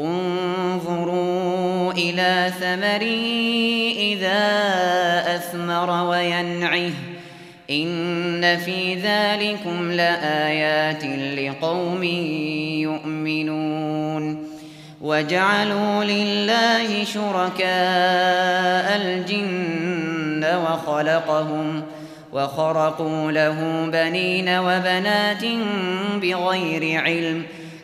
انظروا إلى ثمر إذا أثمر وينعه. إن في ذلكم لآيات لقوم يؤمنون. وجعلوا لله شركاء الجن وخلقهم وخرقوا له بنين وبنات بغير علم ۖ.